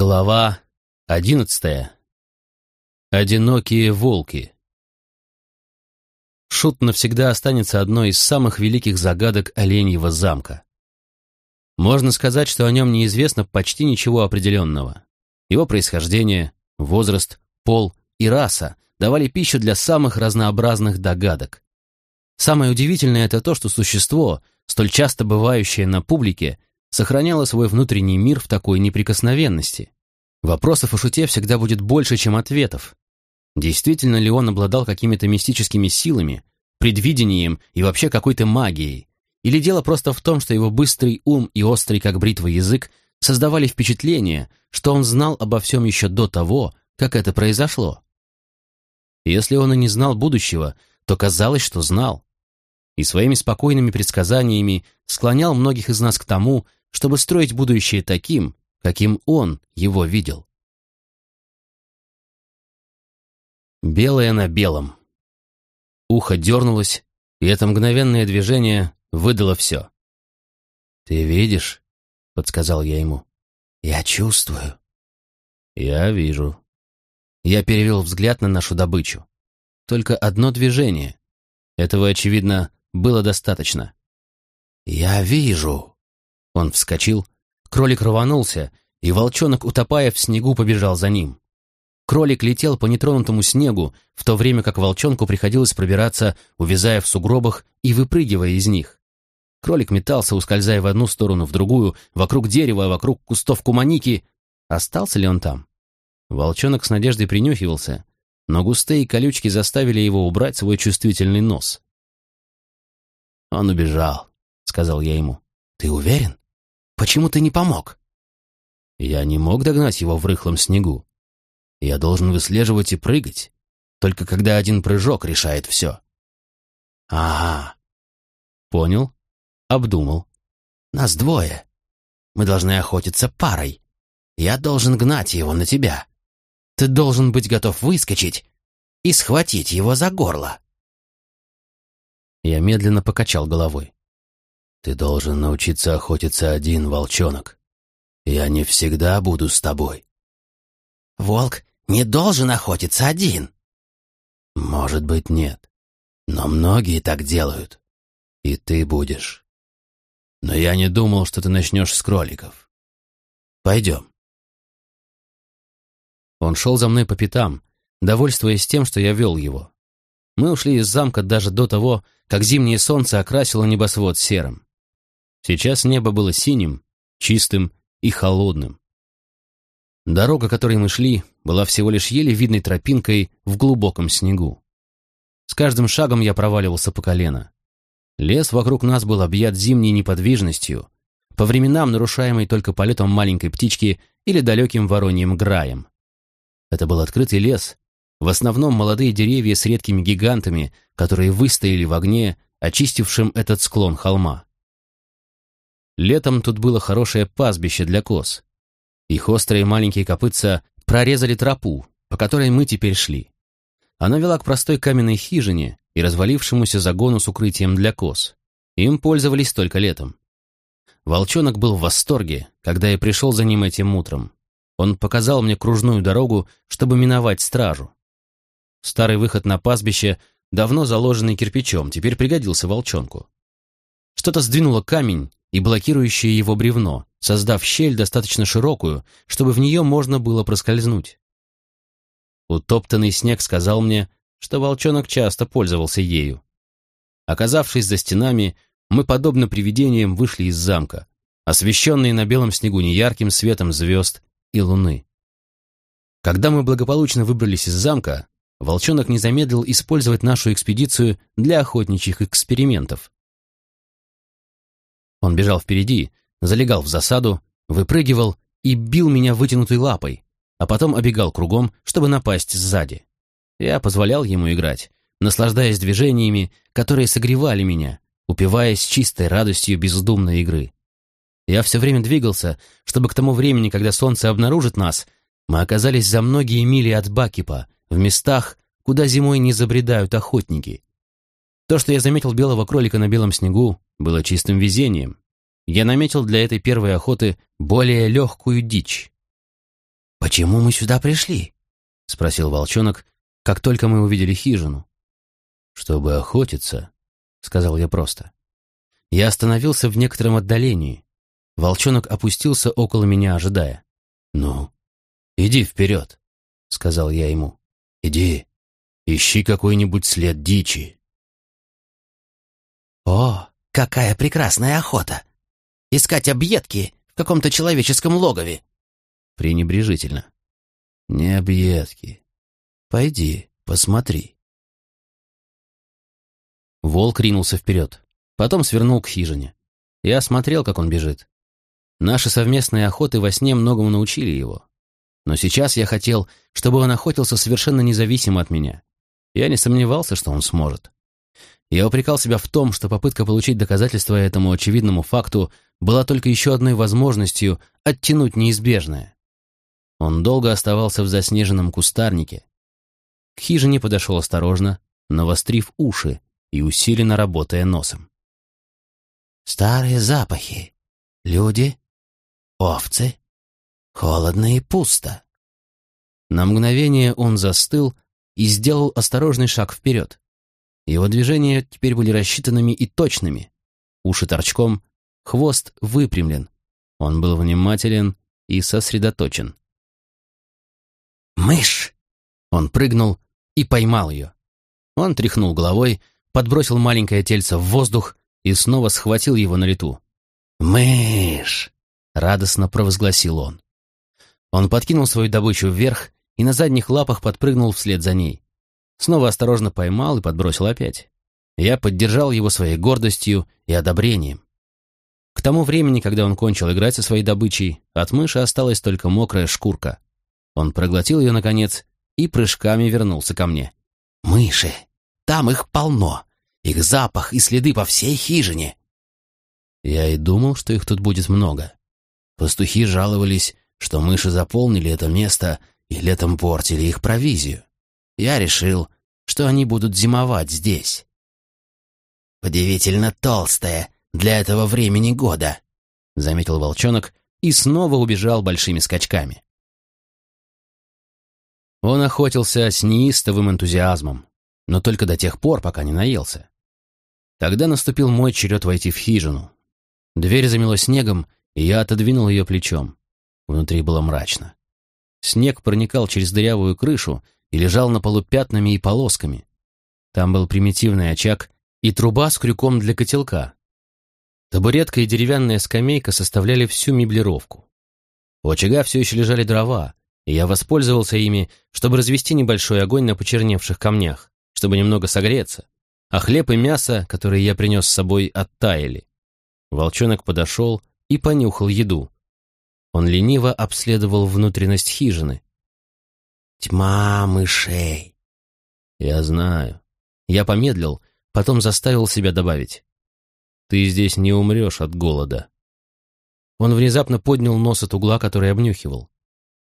Глава одиннадцатая. Одинокие волки. Шут навсегда останется одной из самых великих загадок Оленьего замка. Можно сказать, что о нем неизвестно почти ничего определенного. Его происхождение, возраст, пол и раса давали пищу для самых разнообразных догадок. Самое удивительное это то, что существо, столь часто бывающее на публике, сохраняла свой внутренний мир в такой неприкосновенности. Вопросов о шуте всегда будет больше, чем ответов. Действительно ли он обладал какими-то мистическими силами, предвидением и вообще какой-то магией? Или дело просто в том, что его быстрый ум и острый, как бритва, язык создавали впечатление, что он знал обо всем еще до того, как это произошло? Если он и не знал будущего, то казалось, что знал. И своими спокойными предсказаниями склонял многих из нас к тому, чтобы строить будущее таким, каким он его видел. Белое на белом. Ухо дернулось, и это мгновенное движение выдало все. «Ты видишь?» — подсказал я ему. «Я чувствую». «Я вижу». Я перевел взгляд на нашу добычу. Только одно движение. Этого, очевидно, было достаточно. «Я вижу», он вскочил, кролик рванулся, и волчонок, утопая в снегу, побежал за ним. Кролик летел по нетронутому снегу, в то время как волчонку приходилось пробираться, увязая в сугробах и выпрыгивая из них. Кролик метался, ускользая в одну сторону, в другую, вокруг дерева, вокруг кустов куманики. Остался ли он там? Волчонок с надеждой принюхивался, но густые колючки заставили его убрать свой чувствительный нос. «Он убежал», — сказал я ему. «Ты уверен?» Почему ты не помог?» Я не мог догнать его в рыхлом снегу. Я должен выслеживать и прыгать, только когда один прыжок решает все. «Ага». «Понял. Обдумал. Нас двое. Мы должны охотиться парой. Я должен гнать его на тебя. Ты должен быть готов выскочить и схватить его за горло». Я медленно покачал головой. Ты должен научиться охотиться один, волчонок. Я не всегда буду с тобой. Волк не должен охотиться один. Может быть, нет. Но многие так делают. И ты будешь. Но я не думал, что ты начнешь с кроликов. Пойдем. Он шел за мной по пятам, довольствуясь тем, что я вел его. Мы ушли из замка даже до того, как зимнее солнце окрасило небосвод серым. Сейчас небо было синим, чистым и холодным. Дорога, которой мы шли, была всего лишь еле видной тропинкой в глубоком снегу. С каждым шагом я проваливался по колено. Лес вокруг нас был объят зимней неподвижностью, по временам нарушаемой только полетом маленькой птички или далеким вороньим граем. Это был открытый лес, в основном молодые деревья с редкими гигантами, которые выстояли в огне, очистившем этот склон холма. Летом тут было хорошее пастбище для коз. Их острые маленькие копытца прорезали тропу, по которой мы теперь шли. Она вела к простой каменной хижине и развалившемуся загону с укрытием для коз. Им пользовались только летом. Волчонок был в восторге, когда я пришел за ним этим утром. Он показал мне кружную дорогу, чтобы миновать стражу. Старый выход на пастбище, давно заложенный кирпичом, теперь пригодился волчонку. Что-то сдвинуло камень, и блокирующее его бревно, создав щель достаточно широкую, чтобы в нее можно было проскользнуть. Утоптанный снег сказал мне, что волчонок часто пользовался ею. Оказавшись за стенами, мы, подобно привидениям, вышли из замка, освещенные на белом снегу неярким светом звезд и луны. Когда мы благополучно выбрались из замка, волчонок не замедлил использовать нашу экспедицию для охотничьих экспериментов. Он бежал впереди, залегал в засаду, выпрыгивал и бил меня вытянутой лапой, а потом обегал кругом, чтобы напасть сзади. Я позволял ему играть, наслаждаясь движениями, которые согревали меня, упиваясь чистой радостью бездумной игры. Я все время двигался, чтобы к тому времени, когда солнце обнаружит нас, мы оказались за многие мили от Бакипа, в местах, куда зимой не забредают охотники. То, что я заметил белого кролика на белом снегу, было чистым везением. Я наметил для этой первой охоты более легкую дичь. почему мы сюда пришли?» — спросил волчонок, как только мы увидели хижину. «Чтобы охотиться», — сказал я просто. Я остановился в некотором отдалении. Волчонок опустился около меня, ожидая. «Ну, иди вперед», — сказал я ему. «Иди, ищи какой-нибудь след дичи». «О, какая прекрасная охота! Искать объедки в каком-то человеческом логове!» Пренебрежительно. «Не объедки. Пойди, посмотри». Волк ринулся вперед, потом свернул к хижине. Я смотрел, как он бежит. Наши совместные охоты во сне многому научили его. Но сейчас я хотел, чтобы он охотился совершенно независимо от меня. Я не сомневался, что он сможет. Я упрекал себя в том, что попытка получить доказательства этому очевидному факту была только еще одной возможностью оттянуть неизбежное. Он долго оставался в заснеженном кустарнике. К хижине подошел осторожно, навострив уши и усиленно работая носом. «Старые запахи. Люди. Овцы. Холодно и пусто». На мгновение он застыл и сделал осторожный шаг вперед. Его движения теперь были рассчитанными и точными. Уши торчком, хвост выпрямлен. Он был внимателен и сосредоточен. «Мышь!» Он прыгнул и поймал ее. Он тряхнул головой, подбросил маленькое тельце в воздух и снова схватил его на лету. «Мышь!» — радостно провозгласил он. Он подкинул свою добычу вверх и на задних лапах подпрыгнул вслед за ней. Снова осторожно поймал и подбросил опять. Я поддержал его своей гордостью и одобрением. К тому времени, когда он кончил играть со своей добычей, от мыши осталась только мокрая шкурка. Он проглотил ее, наконец, и прыжками вернулся ко мне. «Мыши! Там их полно! Их запах и следы по всей хижине!» Я и думал, что их тут будет много. Пастухи жаловались, что мыши заполнили это место и летом портили их провизию я решил, что они будут зимовать здесь. «Удивительно толстая для этого времени года», — заметил волчонок и снова убежал большими скачками. Он охотился с неистовым энтузиазмом, но только до тех пор, пока не наелся. Тогда наступил мой черед войти в хижину. Дверь замело снегом, и я отодвинул ее плечом. Внутри было мрачно. Снег проникал через дырявую крышу и лежал на полу пятнами и полосками. Там был примитивный очаг и труба с крюком для котелка. Табуретка и деревянная скамейка составляли всю меблировку. У очага все еще лежали дрова, и я воспользовался ими, чтобы развести небольшой огонь на почерневших камнях, чтобы немного согреться, а хлеб и мясо, которые я принес с собой, оттаяли. Волчонок подошел и понюхал еду. Он лениво обследовал внутренность хижины, Тьма мышей. Я знаю. Я помедлил, потом заставил себя добавить. Ты здесь не умрешь от голода. Он внезапно поднял нос от угла, который обнюхивал.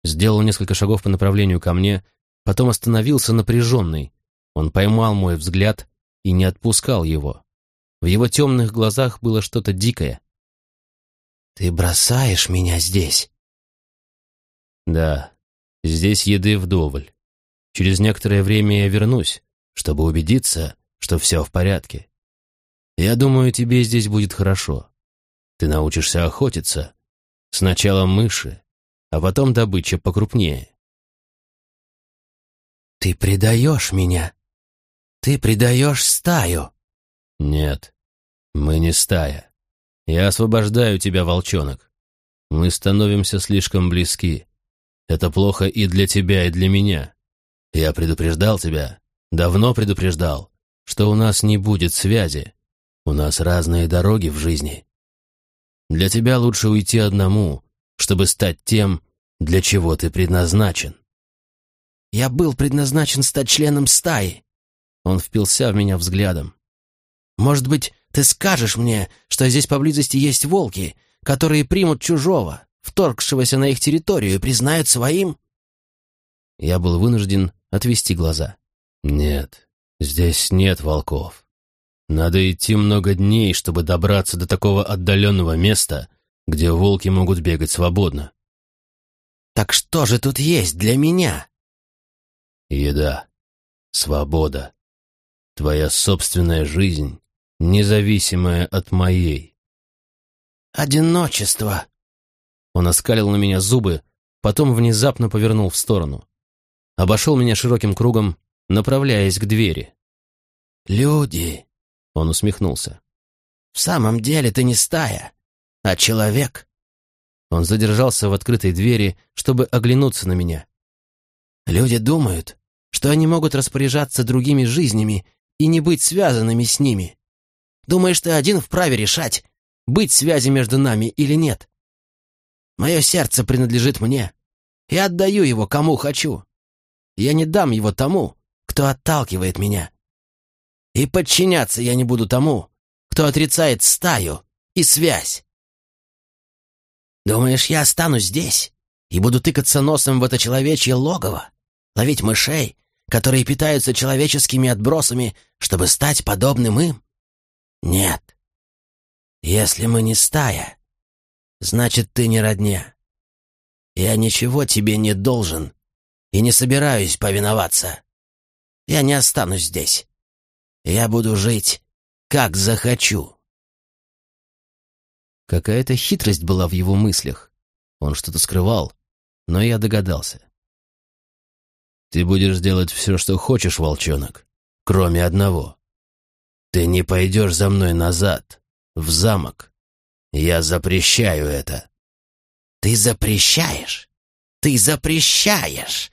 Сделал несколько шагов по направлению ко мне, потом остановился напряженный. Он поймал мой взгляд и не отпускал его. В его темных глазах было что-то дикое. «Ты бросаешь меня здесь?» «Да, Здесь еды вдоволь. Через некоторое время я вернусь, чтобы убедиться, что все в порядке. Я думаю, тебе здесь будет хорошо. Ты научишься охотиться. Сначала мыши, а потом добыча покрупнее. Ты предаешь меня. Ты предаешь стаю. Нет, мы не стая. Я освобождаю тебя, волчонок. Мы становимся слишком близки. Это плохо и для тебя, и для меня. Я предупреждал тебя, давно предупреждал, что у нас не будет связи. У нас разные дороги в жизни. Для тебя лучше уйти одному, чтобы стать тем, для чего ты предназначен. Я был предназначен стать членом стаи. Он впился в меня взглядом. Может быть, ты скажешь мне, что здесь поблизости есть волки, которые примут чужого, вторгшегося на их территорию, и признают своим?» Я был вынужден отвести глаза. «Нет, здесь нет волков. Надо идти много дней, чтобы добраться до такого отдаленного места, где волки могут бегать свободно». Так что же тут есть для меня? Еда, свобода, твоя собственная жизнь, независимая от моей. Одиночество. Он оскалил на меня зубы, потом внезапно повернул в сторону. Обошел меня широким кругом, направляясь к двери. «Люди!» — он усмехнулся. «В самом деле ты не стая, а человек». Он задержался в открытой двери, чтобы оглянуться на меня. «Люди думают, что они могут распоряжаться другими жизнями и не быть связанными с ними. Думаешь, ты один вправе решать, быть связи между нами или нет? Мое сердце принадлежит мне. Я отдаю его кому хочу. Я не дам его тому, кто отталкивает меня. И подчиняться я не буду тому, кто отрицает стаю и связь. Думаешь, я останусь здесь и буду тыкаться носом в это человечье логово, ловить мышей, которые питаются человеческими отбросами, чтобы стать подобным им? Нет. Если мы не стая, значит, ты не родня. Я ничего тебе не должен и не собираюсь повиноваться. Я не останусь здесь. Я буду жить, как захочу. Какая-то хитрость была в его мыслях. Он что-то скрывал, но я догадался. «Ты будешь делать все, что хочешь, волчонок, кроме одного. Ты не пойдешь за мной назад, в замок. Я запрещаю это». «Ты запрещаешь? Ты запрещаешь?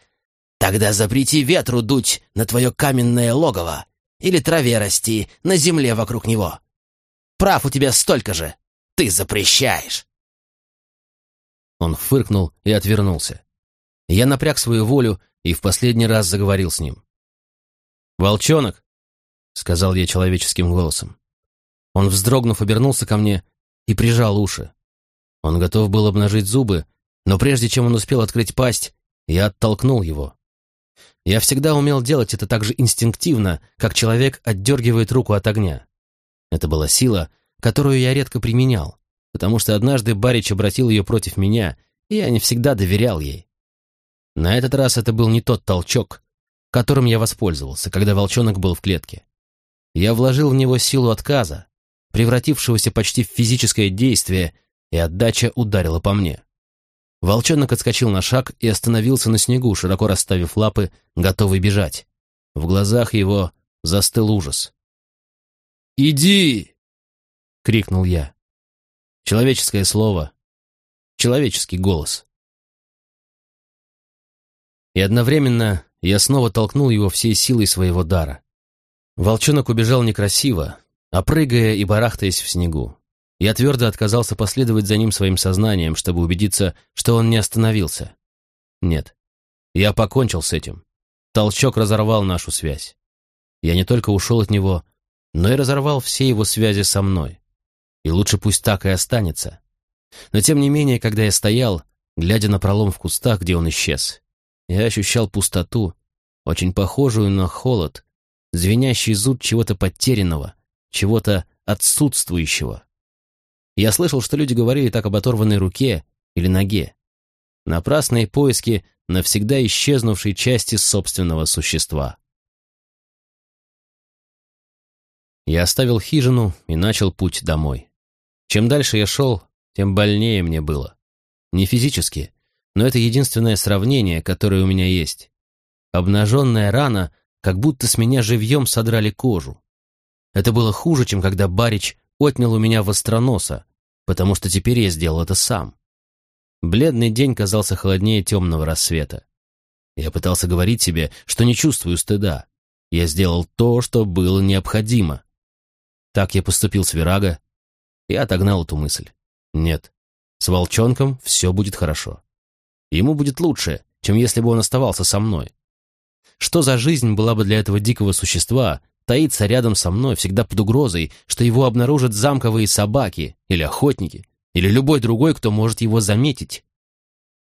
Тогда запрети ветру дуть на твое каменное логово или траве расти на земле вокруг него. Прав у тебя столько же. Ты запрещаешь!» Он фыркнул и отвернулся. Я напряг свою волю и в последний раз заговорил с ним. «Волчонок!» — сказал я человеческим голосом. Он, вздрогнув, обернулся ко мне и прижал уши. Он готов был обнажить зубы, но прежде чем он успел открыть пасть, я оттолкнул его. Я всегда умел делать это так же инстинктивно, как человек отдергивает руку от огня. Это была сила, которую я редко применял, потому что однажды Барич обратил ее против меня, и я не всегда доверял ей. На этот раз это был не тот толчок, которым я воспользовался, когда волчонок был в клетке. Я вложил в него силу отказа, превратившегося почти в физическое действие, и отдача ударила по мне. Волчонок отскочил на шаг и остановился на снегу, широко расставив лапы, готовый бежать. В глазах его застыл ужас. «Иди!» — крикнул я. Человеческое слово, человеческий голос. И одновременно я снова толкнул его всей силой своего дара. Волчонок убежал некрасиво, а прыгая и барахтаясь в снегу. Я твердо отказался последовать за ним своим сознанием, чтобы убедиться, что он не остановился. Нет, я покончил с этим. Толчок разорвал нашу связь. Я не только ушел от него, но и разорвал все его связи со мной и лучше пусть так и останется. Но тем не менее, когда я стоял, глядя на пролом в кустах, где он исчез, я ощущал пустоту, очень похожую на холод, звенящий зуд чего-то потерянного, чего-то отсутствующего. Я слышал, что люди говорили так об оторванной руке или ноге. Напрасные поиски навсегда исчезнувшей части собственного существа. Я оставил хижину и начал путь домой. Чем дальше я шел, тем больнее мне было. Не физически, но это единственное сравнение, которое у меня есть. Обнаженная рана, как будто с меня живьем содрали кожу. Это было хуже, чем когда Барич отнял у меня востроноса, потому что теперь я сделал это сам. Бледный день казался холоднее темного рассвета. Я пытался говорить себе, что не чувствую стыда. Я сделал то, что было необходимо. Так я поступил с Вирага, я отогнал эту мысль. Нет, с волчонком все будет хорошо. Ему будет лучше, чем если бы он оставался со мной. Что за жизнь была бы для этого дикого существа, таиться рядом со мной, всегда под угрозой, что его обнаружат замковые собаки или охотники, или любой другой, кто может его заметить?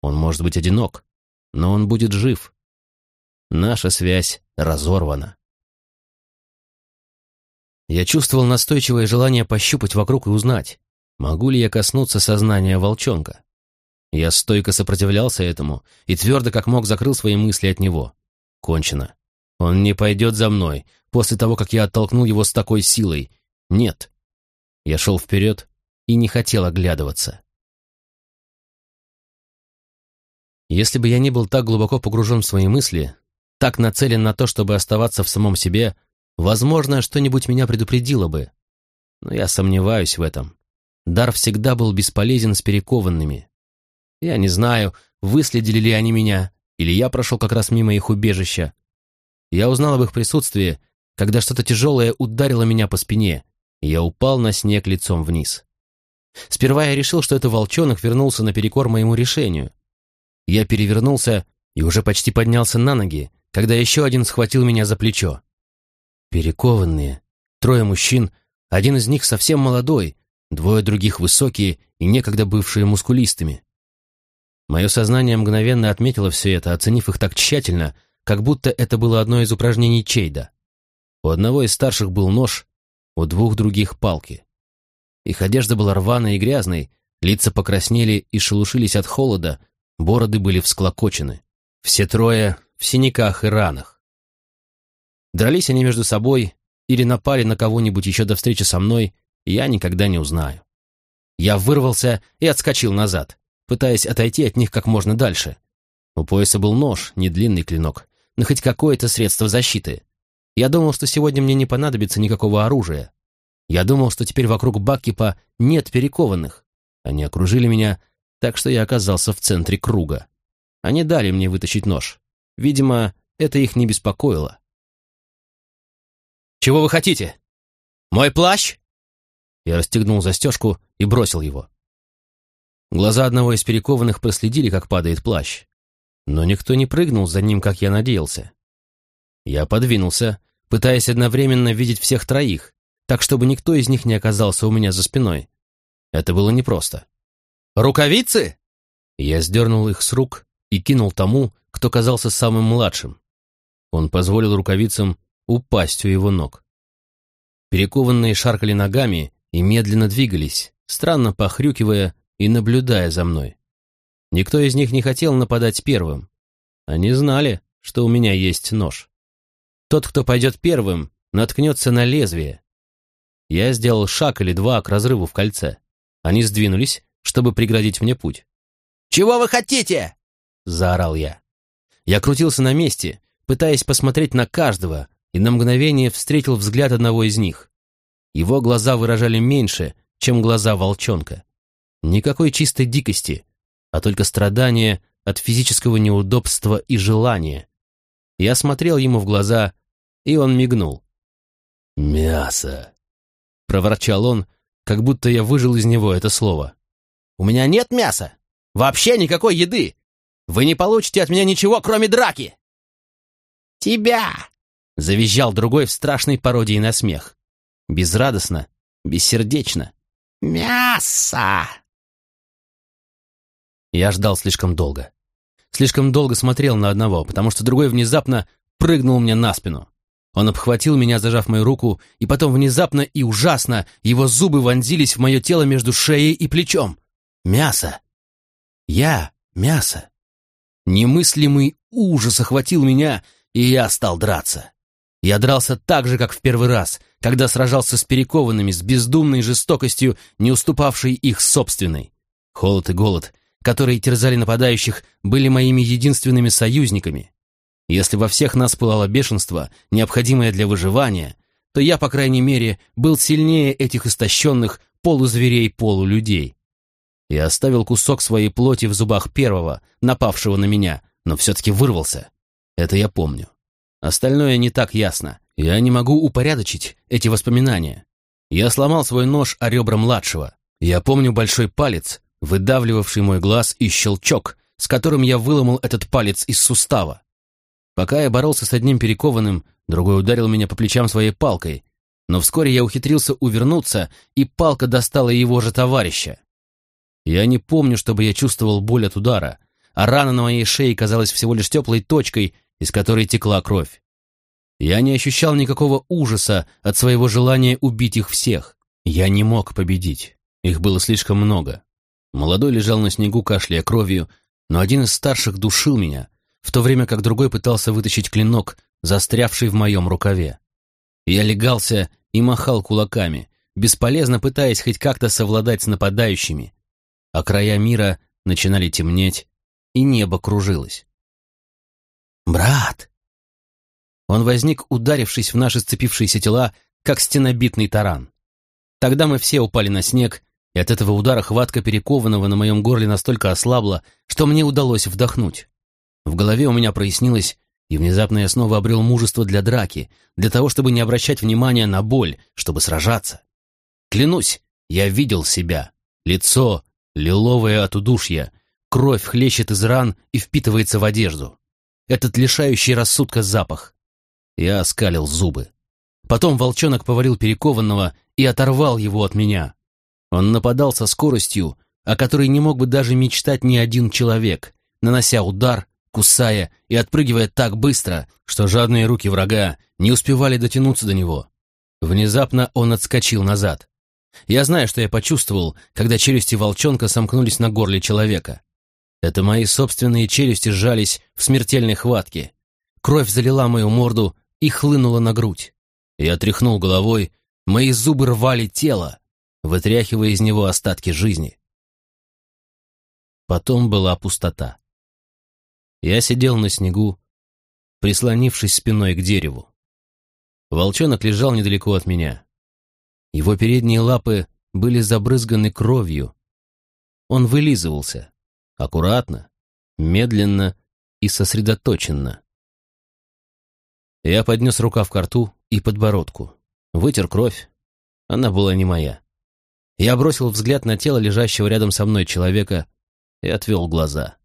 Он может быть одинок, но он будет жив. Наша связь разорвана. Я чувствовал настойчивое желание пощупать вокруг и узнать, могу ли я коснуться сознания волчонка. Я стойко сопротивлялся этому и твердо как мог закрыл свои мысли от него. Кончено. Он не пойдет за мной после того, как я оттолкнул его с такой силой. Нет. Я шел вперед и не хотел оглядываться. Если бы я не был так глубоко погружен в свои мысли, так нацелен на то, чтобы оставаться в самом себе, возможно, что-нибудь меня предупредило бы. Но я сомневаюсь в этом. Дар всегда был бесполезен с перекованными. Я не знаю, выследили ли они меня, или я прошел как раз мимо их убежища. Я узнал об их присутствии, когда что-то тяжелое ударило меня по спине, и я упал на снег лицом вниз. Сперва я решил, что это волчонок вернулся наперекор моему решению. Я перевернулся и уже почти поднялся на ноги, когда еще один схватил меня за плечо. Перекованные, трое мужчин, один из них совсем молодой, двое других высокие и некогда бывшие мускулистыми. Мое сознание мгновенно отметило все это, оценив их так тщательно, как будто это было одно из упражнений Чейда. У одного из старших был нож, у двух других — палки. Их одежда была рваной и грязной, лица покраснели и шелушились от холода, бороды были всклокочены. Все трое в синяках и ранах. Дрались они между собой или напали на кого-нибудь еще до встречи со мной, я никогда не узнаю. Я вырвался и отскочил назад, пытаясь отойти от них как можно дальше. У пояса был нож, не длинный клинок, но хоть какое-то средство защиты. Я думал, что сегодня мне не понадобится никакого оружия. Я думал, что теперь вокруг Баккипа нет перекованных. Они окружили меня, так что я оказался в центре круга. Они дали мне вытащить нож. Видимо, это их не беспокоило. «Чего вы хотите? Мой плащ?» Я расстегнул застежку и бросил его. Глаза одного из перекованных проследили, как падает плащ. Но никто не прыгнул за ним, как я надеялся. Я подвинулся, пытаясь одновременно видеть всех троих, так чтобы никто из них не оказался у меня за спиной. Это было непросто. «Рукавицы?» Я сдернул их с рук и кинул тому, кто казался самым младшим. Он позволил рукавицам упасть у его ног. Перекованные шаркали ногами и медленно двигались, странно похрюкивая и наблюдая за мной. Никто из них не хотел нападать первым. Они знали, что у меня есть нож. Тот, кто пойдет первым, наткнется на лезвие. Я сделал шаг или два к разрыву в кольце. Они сдвинулись, чтобы преградить мне путь. «Чего вы хотите?» — заорал я. Я крутился на месте, пытаясь посмотреть на каждого, и на мгновение встретил взгляд одного из них. Его глаза выражали меньше, чем глаза волчонка. Никакой чистой дикости, а только страдания от физического неудобства и желания. Я смотрел ему в глаза, и он мигнул. «Мясо!» — проворчал он, как будто я выжил из него это слово. «У меня нет мяса! Вообще никакой еды! Вы не получите от меня ничего, кроме драки!» «Тебя!» — завизжал другой в страшной пародии на смех. Безрадостно, бессердечно. «Мясо!» Я ждал слишком долго. Слишком долго смотрел на одного, потому что другой внезапно прыгнул мне на спину. Он обхватил меня, зажав мою руку, и потом внезапно и ужасно его зубы вонзились в мое тело между шеей и плечом. Мясо. Я — мясо. Немыслимый ужас охватил меня, и я стал драться. Я дрался так же, как в первый раз, когда сражался с перекованными, с бездумной жестокостью, не уступавшей их собственной. Холод и голод — которые терзали нападающих, были моими единственными союзниками. Если во всех нас пылало бешенство, необходимое для выживания, то я, по крайней мере, был сильнее этих истощенных полузверей-полулюдей. Я оставил кусок своей плоти в зубах первого, напавшего на меня, но все-таки вырвался. Это я помню. Остальное не так ясно. Я не могу упорядочить эти воспоминания. Я сломал свой нож о ребра младшего. Я помню большой палец, выдавливавший мой глаз, и щелчок, с которым я выломал этот палец из сустава. Пока я боролся с одним перекованным, другой ударил меня по плечам своей палкой, но вскоре я ухитрился увернуться, и палка достала его же товарища. Я не помню, чтобы я чувствовал боль от удара, а рана на моей шее казалась всего лишь теплой точкой, из которой текла кровь. Я не ощущал никакого ужаса от своего желания убить их всех. Я не мог победить. Их было слишком много. Молодой лежал на снегу, кашляя кровью, но один из старших душил меня, в то время как другой пытался вытащить клинок, застрявший в моем рукаве. Я легался и махал кулаками, бесполезно пытаясь хоть как-то совладать с нападающими, а края мира начинали темнеть, и небо кружилось. «Брат!» Он возник, ударившись в наши сцепившиеся тела, как стенобитный таран. Тогда мы все упали на снег, и от этого удара хватка перекованного на моем горле настолько ослабла, что мне удалось вдохнуть. В голове у меня прояснилось, и внезапно я снова обрел мужество для драки, для того, чтобы не обращать внимания на боль, чтобы сражаться. Клянусь, я видел себя. Лицо, лиловое от удушья, кровь хлещет из ран и впитывается в одежду. Этот лишающий рассудка запах. Я оскалил зубы. Потом волчонок повалил перекованного и оторвал его от меня. Он нападал со скоростью, о которой не мог бы даже мечтать ни один человек, нанося удар, кусая и отпрыгивая так быстро, что жадные руки врага не успевали дотянуться до него. Внезапно он отскочил назад. Я знаю, что я почувствовал, когда челюсти волчонка сомкнулись на горле человека. Это мои собственные челюсти сжались в смертельной хватке. Кровь залила мою морду и хлынула на грудь. Я тряхнул головой, мои зубы рвали тело, вытряхивая из него остатки жизни. Потом была пустота. Я сидел на снегу, прислонившись спиной к дереву. Волчонок лежал недалеко от меня. Его передние лапы были забрызганы кровью. Он вылизывался, аккуратно, медленно и сосредоточенно. Я поднес рукав к рту и подбородку, вытер кровь. Она была не моя. Я бросил взгляд на тело лежащего рядом со мной человека и отвел глаза.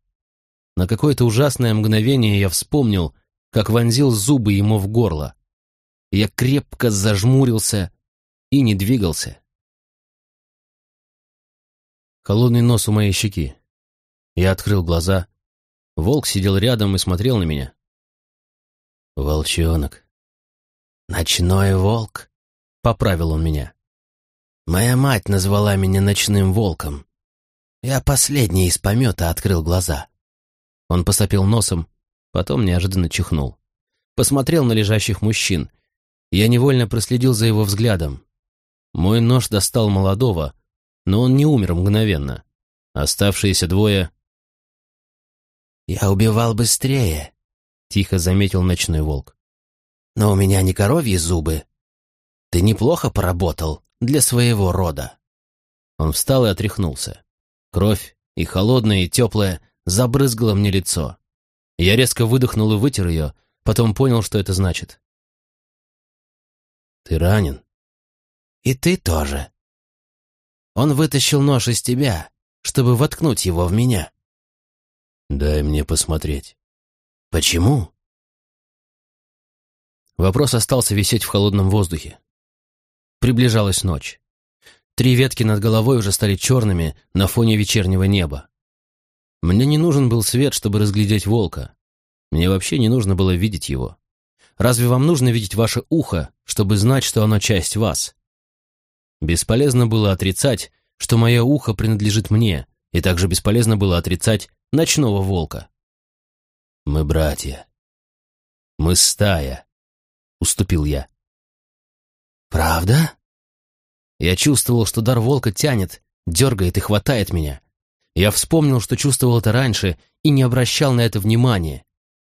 На какое-то ужасное мгновение я вспомнил, как вонзил зубы ему в горло. Я крепко зажмурился и не двигался. Холодный нос у моей щеки. Я открыл глаза. Волк сидел рядом и смотрел на меня. «Волчонок». «Ночной волк», — поправил он меня. Моя мать назвала меня ночным волком. Я последний из помета открыл глаза. Он посопил носом, потом неожиданно чихнул. Посмотрел на лежащих мужчин. Я невольно проследил за его взглядом. Мой нож достал молодого, но он не умер мгновенно. Оставшиеся двое... «Я убивал быстрее», — тихо заметил ночной волк. «Но у меня не коровьи зубы. Ты неплохо поработал для своего рода». Он встал и отряхнулся. Кровь, и холодная, и теплая, забрызгала мне лицо. Я резко выдохнул и вытер ее, потом понял, что это значит. «Ты ранен?» «И ты тоже». Он вытащил нож из тебя, чтобы воткнуть его в меня. «Дай мне посмотреть». «Почему?» Вопрос остался висеть в холодном воздухе. Приближалась ночь. Три ветки над головой уже стали черными на фоне вечернего неба. Мне не нужен был свет, чтобы разглядеть волка. Мне вообще не нужно было видеть его. Разве вам нужно видеть ваше ухо, чтобы знать, что оно часть вас? Бесполезно было отрицать, что мое ухо принадлежит мне, и также бесполезно было отрицать ночного волка. «Мы братья. Мы стая», — уступил я. «Правда?» Я чувствовал, что дар волка тянет, дергает и хватает меня. Я вспомнил, что чувствовал это раньше, и не обращал на это внимания.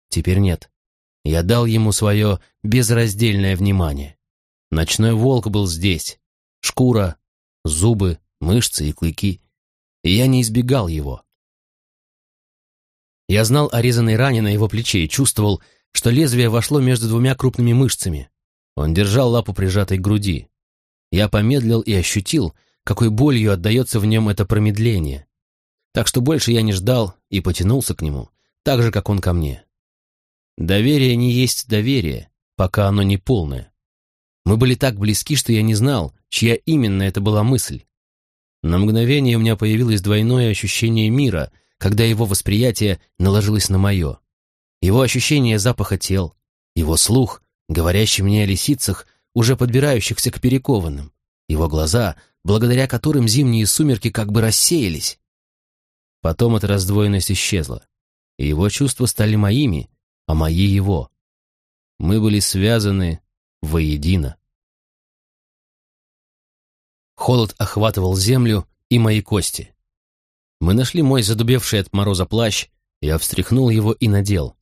Теперь нет. Я дал ему свое безраздельное внимание. Ночной волк был здесь. Шкура, зубы, мышцы и клыки. И я не избегал его. Я знал о резаной ране на его плече и чувствовал, что лезвие вошло между двумя крупными мышцами. Он держал лапу прижатой к груди. Я помедлил и ощутил, какой болью отдается в нем это промедление. Так что больше я не ждал и потянулся к нему, так же, как он ко мне. Доверие не есть доверие, пока оно не полное. Мы были так близки, что я не знал, чья именно это была мысль. На мгновение у меня появилось двойное ощущение мира, когда его восприятие наложилось на мое. Его ощущение запаха тел, его слух, говорящий мне о лисицах, уже подбирающихся к перекованным, его глаза, благодаря которым зимние сумерки как бы рассеялись, Потом эта раздвоенность исчезла, и его чувства стали моими, а мои его. Мы были связаны воедино. Холод охватывал землю и мои кости. Мы нашли мой задубевший от мороза плащ, я встряхнул его и надел.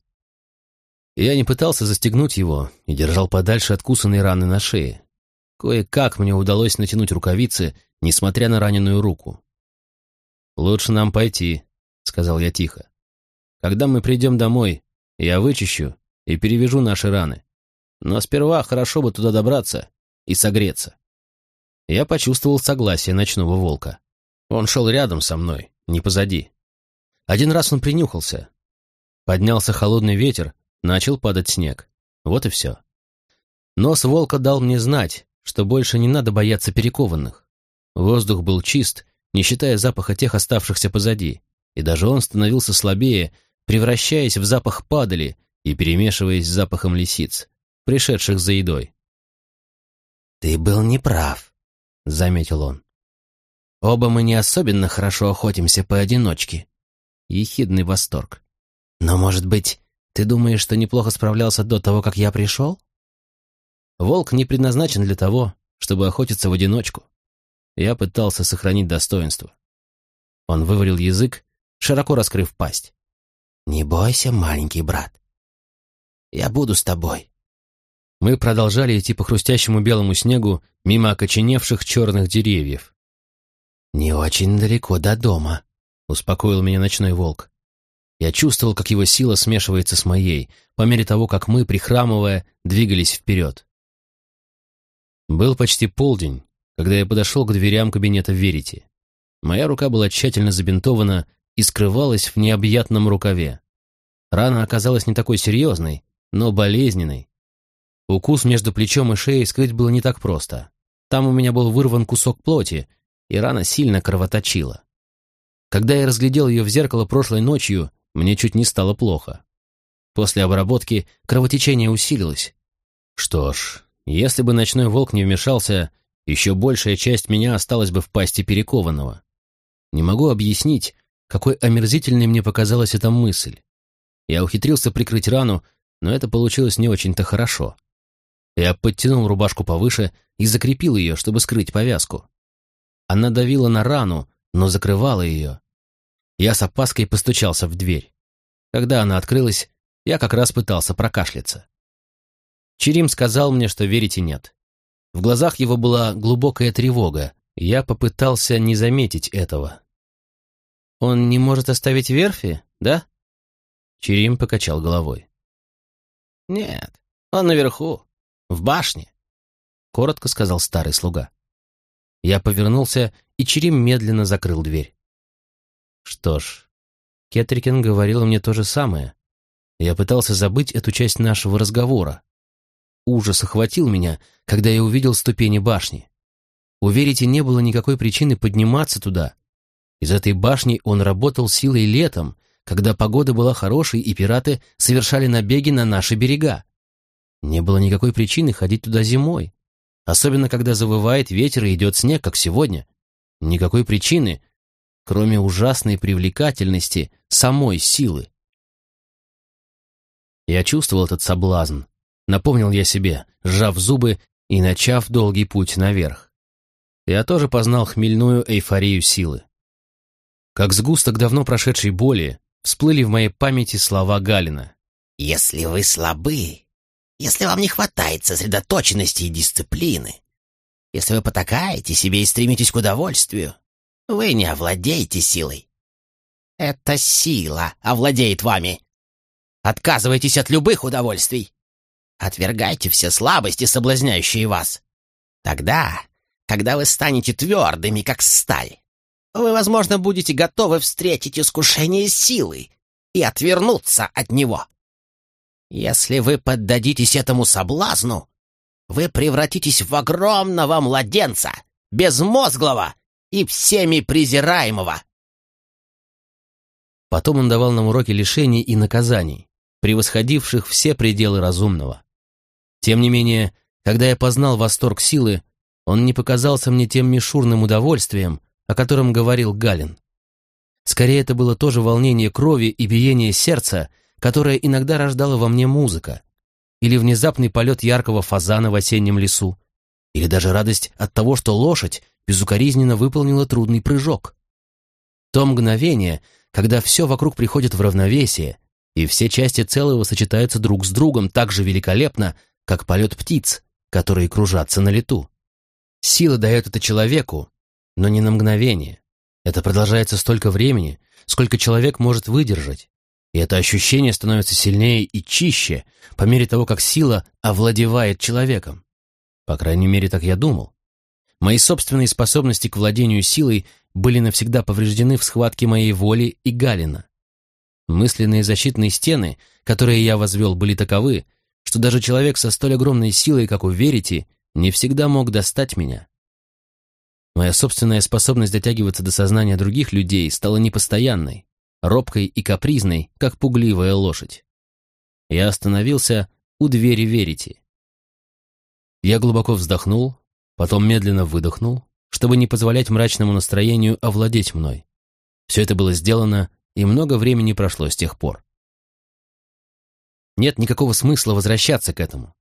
Я не пытался застегнуть его и держал подальше откусанные раны на шее. Кое-как мне удалось натянуть рукавицы, несмотря на раненую руку. «Лучше нам пойти», — сказал я тихо. «Когда мы придем домой, я вычищу и перевяжу наши раны. Но сперва хорошо бы туда добраться и согреться». Я почувствовал согласие ночного волка. Он шел рядом со мной, не позади. Один раз он принюхался. Поднялся холодный ветер, начал падать снег. Вот и все. Нос волка дал мне знать, что больше не надо бояться перекованных. Воздух был чист, не считая запаха тех оставшихся позади, и даже он становился слабее, превращаясь в запах падали и перемешиваясь с запахом лисиц, пришедших за едой. «Ты был неправ», — заметил он. «Оба мы не особенно хорошо охотимся поодиночке». Ехидный восторг. «Но, может быть, ты думаешь, что неплохо справлялся до того, как я пришел?» Волк не предназначен для того, чтобы охотиться в одиночку. Я пытался сохранить достоинство. Он вывалил язык, широко раскрыв пасть. «Не бойся, маленький брат. Я буду с тобой. Мы продолжали идти по хрустящему белому снегу мимо окоченевших черных деревьев. «Не очень далеко до дома», — успокоил меня ночной волк. Я чувствовал, как его сила смешивается с моей, по мере того, как мы, прихрамывая, двигались вперед. Был почти полдень, когда я подошел к дверям кабинета Верити. Моя рука была тщательно забинтована и скрывалась в необъятном рукаве. Рана оказалась не такой серьезной, но болезненной, Укус между плечом и шеей скрыть было не так просто. Там у меня был вырван кусок плоти, и рана сильно кровоточила. Когда я разглядел ее в зеркало прошлой ночью, мне чуть не стало плохо. После обработки кровотечение усилилось. Что ж, если бы ночной волк не вмешался, еще большая часть меня осталась бы в пасти перекованного. Не могу объяснить, какой омерзительной мне показалась эта мысль. Я ухитрился прикрыть рану, но это получилось не очень-то хорошо. Я подтянул рубашку повыше и закрепил ее, чтобы скрыть повязку. Она давила на рану, но закрывала ее. Я с опаской постучался в дверь. Когда она открылась, я как раз пытался прокашляться. Черим сказал мне, что верите нет. В глазах его была глубокая тревога. Я попытался не заметить этого. «Он не может оставить верфи, да?» Черим покачал головой. «Нет, он наверху. В башне, — коротко сказал старый слуга. Я повернулся, и Черим медленно закрыл дверь. Что ж, Кетрикен говорил мне то же самое. Я пытался забыть эту часть нашего разговора. Ужас охватил меня, когда я увидел ступени башни. Уверите, не было никакой причины подниматься туда. Из этой башни он работал силой летом, когда погода была хорошей и пираты совершали набеги на наши берега. Не было никакой причины ходить туда зимой, особенно когда завывает ветер и идет снег, как сегодня. Никакой причины, кроме ужасной привлекательности самой силы. Я чувствовал этот соблазн, напомнил я себе, сжав зубы и начав долгий путь наверх. Я тоже познал хмельную эйфорию силы. Как сгусток давно прошедшей боли всплыли в моей памяти слова Галина. «Если вы слабы, если вам не хватает сосредоточенности и дисциплины, если вы потакаете себе и стремитесь к удовольствию, вы не овладеете силой. Эта сила овладеет вами. Отказывайтесь от любых удовольствий. Отвергайте все слабости, соблазняющие вас. Тогда, когда вы станете твердыми, как сталь, вы, возможно, будете готовы встретить искушение силы и отвернуться от него. Если вы поддадитесь этому соблазну, вы превратитесь в огромного младенца, безмозглого и всеми презираемого. Потом он давал нам уроки лишений и наказаний, превосходивших все пределы разумного. Тем не менее, когда я познал восторг силы, он не показался мне тем мишурным удовольствием, о котором говорил Галин. Скорее, это было тоже волнение крови и биение сердца, которое иногда рождало во мне музыка, или внезапный полет яркого фазана в осеннем лесу, или даже радость от того, что лошадь безукоризненно выполнила трудный прыжок. То мгновение, когда все вокруг приходит в равновесие, и все части целого сочетаются друг с другом так же великолепно, как полет птиц, которые кружатся на лету. Сила дает это человеку, но не на мгновение. Это продолжается столько времени, сколько человек может выдержать. И это ощущение становится сильнее и чище по мере того, как сила овладевает человеком. По крайней мере, так я думал. Мои собственные способности к владению силой были навсегда повреждены в схватке моей воли и Галина. Мысленные защитные стены, которые я возвел, были таковы, что даже человек со столь огромной силой, как у Верити, не всегда мог достать меня. Моя собственная способность дотягиваться до сознания других людей стала непостоянной, робкой и капризной, как пугливая лошадь. Я остановился у двери Верити. Я глубоко вздохнул, потом медленно выдохнул, чтобы не позволять мрачному настроению овладеть мной. Все это было сделано, и много времени прошло с тех пор. Нет никакого смысла возвращаться к этому.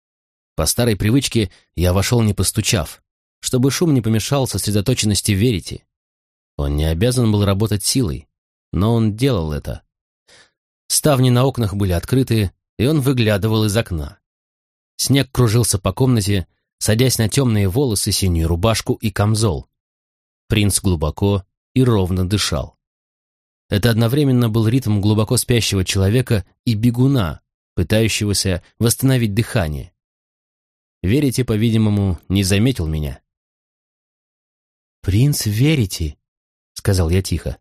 По старой привычке я вошел не постучав, чтобы шум не помешал сосредоточенности верите. Он не обязан был работать силой, но он делал это. Ставни на окнах были открыты, и он выглядывал из окна. Снег кружился по комнате, садясь на темные волосы, синюю рубашку и камзол. Принц глубоко и ровно дышал. Это одновременно был ритм глубоко спящего человека и бегуна, пытающегося восстановить дыхание. Верите, по-видимому, не заметил меня. «Принц Верите», — сказал я тихо.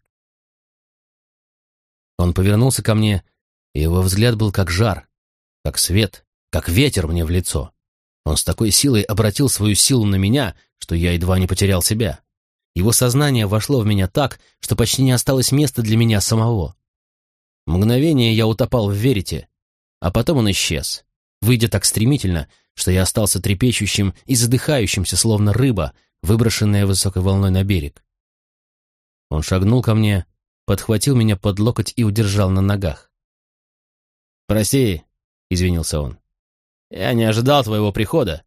Он повернулся ко мне, и его взгляд был как жар, как свет, как ветер мне в лицо. Он с такой силой обратил свою силу на меня, что я едва не потерял себя. Его сознание вошло в меня так, что почти не осталось места для меня самого. Мгновение я утопал в верите, а потом он исчез, выйдя так стремительно, что я остался трепещущим и задыхающимся, словно рыба, выброшенная высокой волной на берег. Он шагнул ко мне, подхватил меня под локоть и удержал на ногах. «Прости», — извинился он. «Я не ожидал твоего прихода.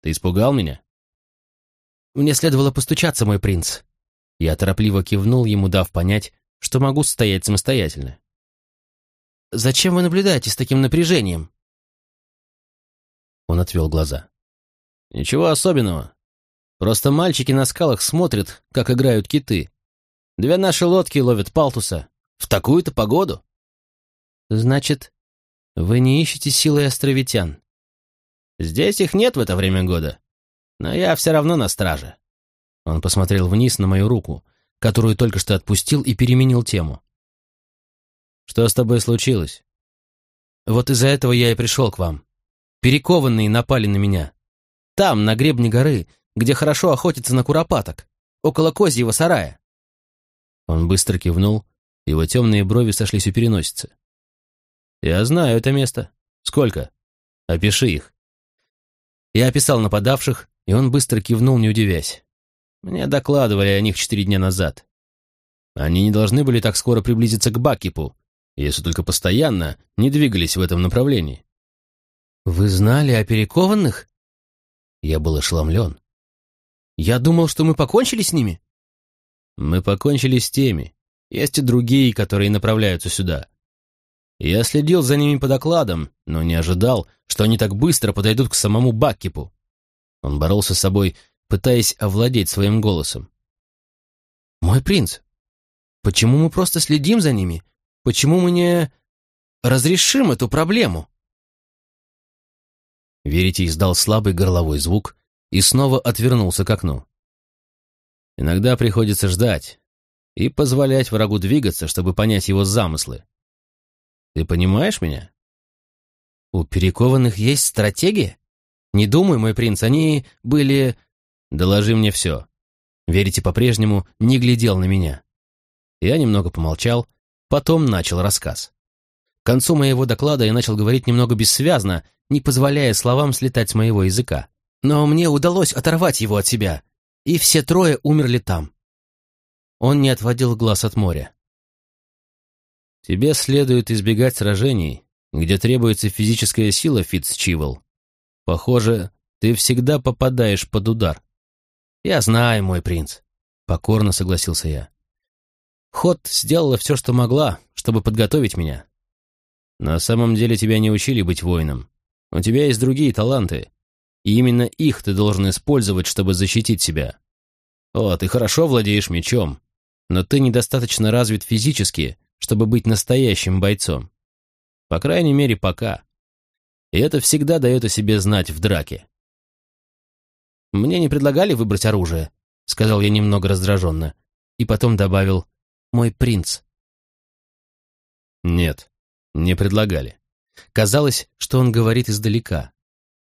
Ты испугал меня?» «Мне следовало постучаться, мой принц». Я торопливо кивнул ему, дав понять, что могу стоять самостоятельно. «Зачем вы наблюдаете с таким напряжением?» Он отвел глаза. «Ничего особенного. Просто мальчики на скалах смотрят, как играют киты. Две наши лодки ловят палтуса. В такую-то погоду. Значит, вы не ищете силы островитян? Здесь их нет в это время года. Но я все равно на страже. Он посмотрел вниз на мою руку, которую только что отпустил и переменил тему. Что с тобой случилось? Вот из-за этого я и пришел к вам. Перекованные напали на меня. Там, на гребне горы, где хорошо охотятся на куропаток, около козьего сарая. Он быстро кивнул, его темные брови сошлись у переносицы. «Я знаю это место. Сколько? Опиши их». Я описал нападавших, и он быстро кивнул, не удивясь. Мне докладывали о них четыре дня назад. Они не должны были так скоро приблизиться к Бакипу, если только постоянно не двигались в этом направлении. «Вы знали о перекованных?» Я был ошеломлен. Я думал, что мы покончили с ними. Мы покончили с теми. Есть и другие, которые направляются сюда. Я следил за ними по докладам, но не ожидал, что они так быстро подойдут к самому Баккипу. Он боролся с собой, пытаясь овладеть своим голосом. «Мой принц, почему мы просто следим за ними? Почему мы не разрешим эту проблему?» Верите издал слабый горловой звук, и снова отвернулся к окну. Иногда приходится ждать и позволять врагу двигаться, чтобы понять его замыслы. Ты понимаешь меня? У перекованных есть стратегия? Не думай, мой принц, они были... Доложи мне все. Верите по-прежнему не глядел на меня. Я немного помолчал, потом начал рассказ. К концу моего доклада я начал говорить немного бессвязно, не позволяя словам слетать с моего языка. Но мне удалось оторвать его от себя, и все трое умерли там. Он не отводил глаз от моря. Тебе следует избегать сражений, где требуется физическая сила, Фитцчивл. Похоже, ты всегда попадаешь под удар. Я знаю, мой принц, покорно согласился я. Ход сделала все, что могла, чтобы подготовить меня. На самом деле тебя не учили быть воином. У тебя есть другие таланты, и именно их ты должен использовать, чтобы защитить себя. О, ты хорошо владеешь мечом, но ты недостаточно развит физически, чтобы быть настоящим бойцом. По крайней мере, пока. И это всегда дает о себе знать в драке. «Мне не предлагали выбрать оружие», — сказал я немного раздраженно, и потом добавил «мой принц». «Нет, не предлагали». Казалось, что он говорит издалека.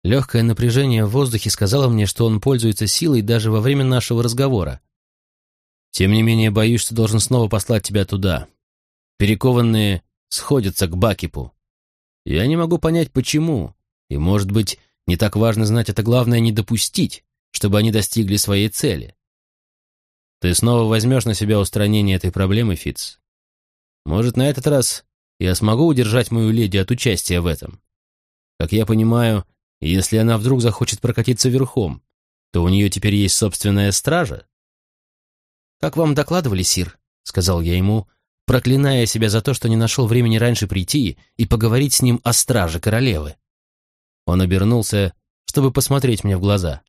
Легкое напряжение в воздухе сказало мне, что он пользуется силой даже во время нашего разговора. «Тем не менее, боюсь, что должен снова послать тебя туда. Перекованные сходятся к Бакипу. Я не могу понять, почему, и, может быть, не так важно знать это, главное не допустить, чтобы они достигли своей цели. Ты снова возьмешь на себя устранение этой проблемы, Фитц. Может, на этот раз я смогу удержать мою леди от участия в этом. Как я понимаю, если она вдруг захочет прокатиться верхом, то у нее теперь есть собственная стража. «Как вам докладывали, Сир?» — сказал я ему, проклиная себя за то, что не нашел времени раньше прийти и поговорить с ним о страже королевы. Он обернулся, чтобы посмотреть мне в глаза.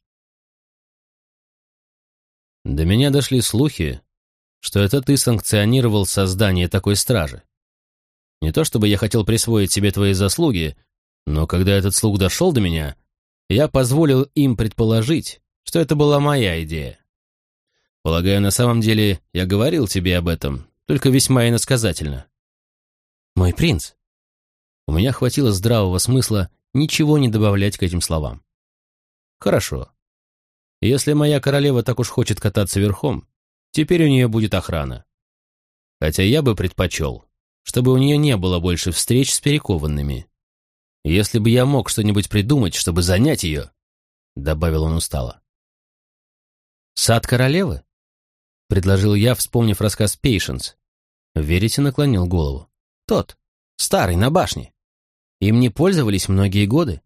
До меня дошли слухи, что это ты санкционировал создание такой стражи. Не то чтобы я хотел присвоить себе твои заслуги, но когда этот слух дошел до меня, я позволил им предположить, что это была моя идея. Полагаю, на самом деле я говорил тебе об этом, только весьма иносказательно. Мой принц. У меня хватило здравого смысла ничего не добавлять к этим словам. Хорошо. Если моя королева так уж хочет кататься верхом, теперь у нее будет охрана. Хотя я бы предпочел, чтобы у нее не было больше встреч с перекованными. Если бы я мог что-нибудь придумать, чтобы занять ее, — добавил он устало. «Сад королевы?» — предложил я, вспомнив рассказ Пейшенс. Верите наклонил голову. «Тот, старый, на башне. Им не пользовались многие годы.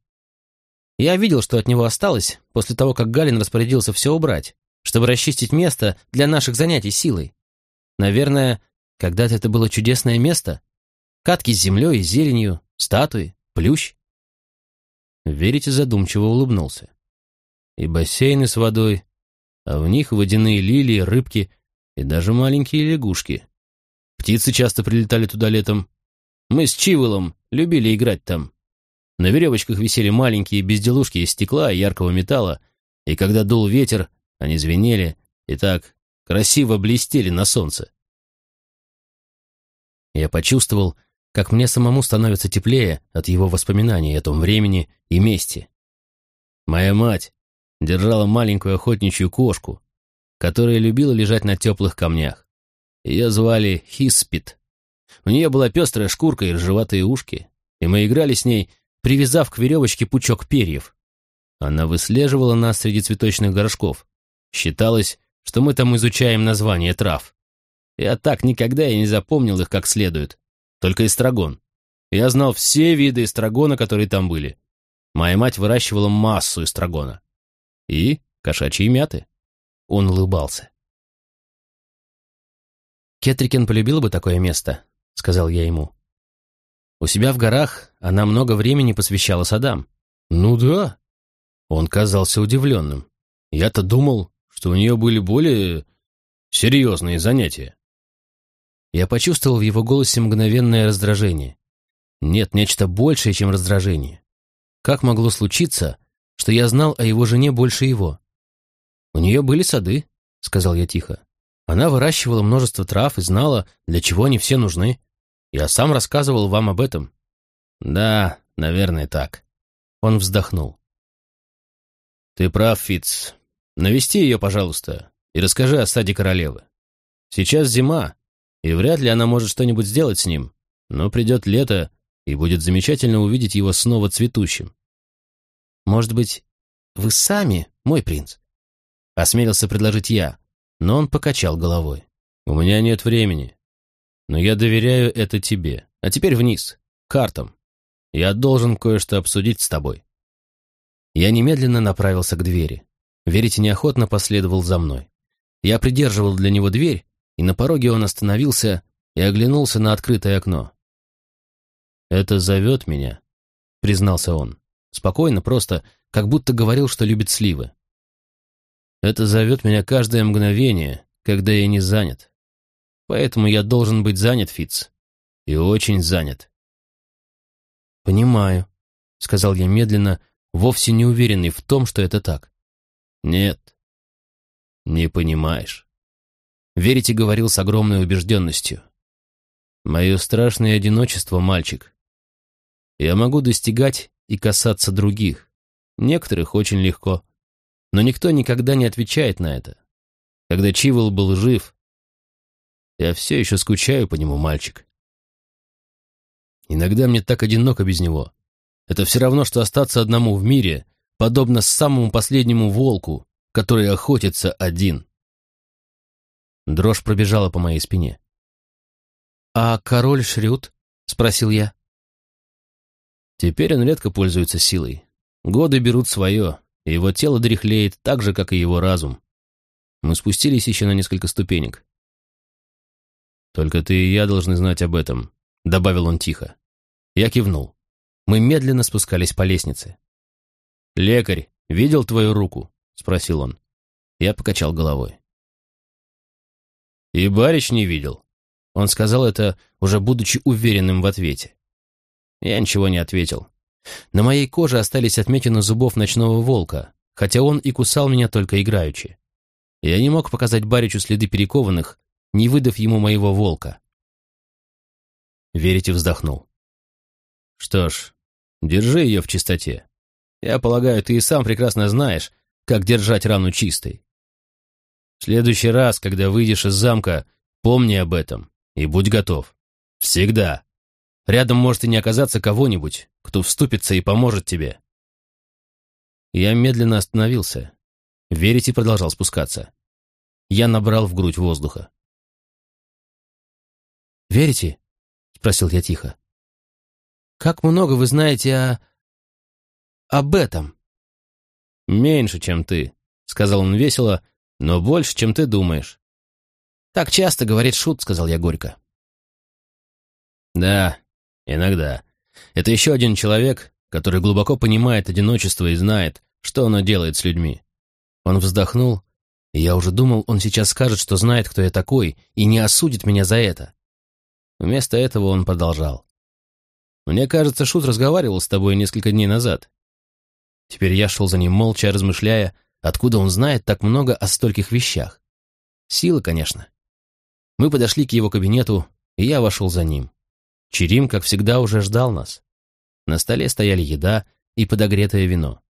Я видел, что от него осталось после того, как Галин распорядился все убрать, чтобы расчистить место для наших занятий силой. Наверное, когда-то это было чудесное место. Катки с землей и зеленью, статуи, плющ. Верите задумчиво улыбнулся. И бассейны с водой, а в них водяные лилии, рыбки и даже маленькие лягушки. Птицы часто прилетали туда летом. Мы с Чиволом любили играть там. На веревочках висели маленькие безделушки из стекла и яркого металла, и когда дул ветер, они звенели и так красиво блестели на солнце. Я почувствовал, как мне самому становится теплее от его воспоминаний о том времени и месте. Моя мать держала маленькую охотничью кошку, которая любила лежать на теплых камнях. Ее звали Хиспит. У нее была пестрая шкурка и ржеватые ушки, и мы играли с ней, привязав к веревочке пучок перьев. Она выслеживала нас среди цветочных горшков. Считалось, что мы там изучаем названия трав. Я так никогда и не запомнил их как следует. Только эстрагон. Я знал все виды эстрагона, которые там были. Моя мать выращивала массу эстрагона. И кошачьи мяты. Он улыбался. «Кетрикен полюбила бы такое место», — сказал я ему. «У себя в горах она много времени посвящала садам». «Ну да». Он казался удивленным. Я-то думал, что у нее были более серьезные занятия. Я почувствовал в его голосе мгновенное раздражение. Нет, нечто большее, чем раздражение. Как могло случиться, что я знал о его жене больше его? «У нее были сады», — сказал я тихо. «Она выращивала множество трав и знала, для чего они все нужны. Я сам рассказывал вам об этом». «Да, наверное, так». Он вздохнул. «Ты прав, Фитц. Навести ее, пожалуйста, и расскажи о саде королевы. Сейчас зима, и вряд ли она может что-нибудь сделать с ним, но придет лето, и будет замечательно увидеть его снова цветущим. «Может быть, вы сами, мой принц?» Осмелился предложить я, но он покачал головой. «У меня нет времени. Но я доверяю это тебе. А теперь вниз, к картам. Я должен кое-что обсудить с тобой». Я немедленно направился к двери. Верите неохотно последовал за мной. Я придерживал для него дверь, и на пороге он остановился и оглянулся на открытое окно. «Это зовет меня», — признался он. Спокойно, просто, как будто говорил, что любит сливы. «Это зовет меня каждое мгновение, когда я не занят. Поэтому я должен быть занят, Фиц, и очень занят». «Понимаю», — сказал я медленно, вовсе не уверенный в том, что это так. «Нет, не понимаешь». Верите говорил с огромной убежденностью. «Мое страшное одиночество, мальчик. Я могу достигать и касаться других. Некоторых очень легко. Но никто никогда не отвечает на это. Когда Чивол был жив, я все еще скучаю по нему, мальчик. Иногда мне так одиноко без него. Это все равно, что остаться одному в мире, подобно самому последнему волку, который охотится один. Дрожь пробежала по моей спине. «А король Шрют?» — спросил я. Теперь он редко пользуется силой. Годы берут свое, и его тело дряхлеет так же, как и его разум. Мы спустились еще на несколько ступенек. «Только ты и я должны знать об этом», — добавил он тихо. Я кивнул. Мы медленно спускались по лестнице. «Лекарь, видел твою руку?» — спросил он. Я покачал головой. «И Барич не видел». Он сказал это, уже будучи уверенным в ответе. Я ничего не ответил. На моей коже остались отметины зубов ночного волка, хотя он и кусал меня только играючи. Я не мог показать Баричу следы перекованных, не выдав ему моего волка. Верите вздохнул. Что ж, держи ее в чистоте. Я полагаю, ты и сам прекрасно знаешь, как держать рану чистой. В следующий раз, когда выйдешь из замка, помни об этом и будь готов. Всегда. Рядом может и не оказаться кого-нибудь, кто вступится и поможет тебе. Я медленно остановился. Верите продолжал спускаться. Я набрал в грудь воздуха. «Верите?» — спросил я тихо. «Как много вы знаете о... об этом?» «Меньше, чем ты», — сказал он весело, — «но больше, чем ты думаешь». «Так часто говорит Шут», — сказал я горько. «Да, иногда. Это еще один человек, который глубоко понимает одиночество и знает, что оно делает с людьми». Он вздохнул, и я уже думал, он сейчас скажет, что знает, кто я такой, и не осудит меня за это. Вместо этого он продолжал. «Мне кажется, Шут разговаривал с тобой несколько дней назад. Теперь я шел за ним молча, размышляя, откуда он знает так много о стольких вещах. Сила, конечно. Мы подошли к его кабинету, и я вошел за ним. Черим, как всегда, уже ждал нас. На столе стояли еда и подогретое вино.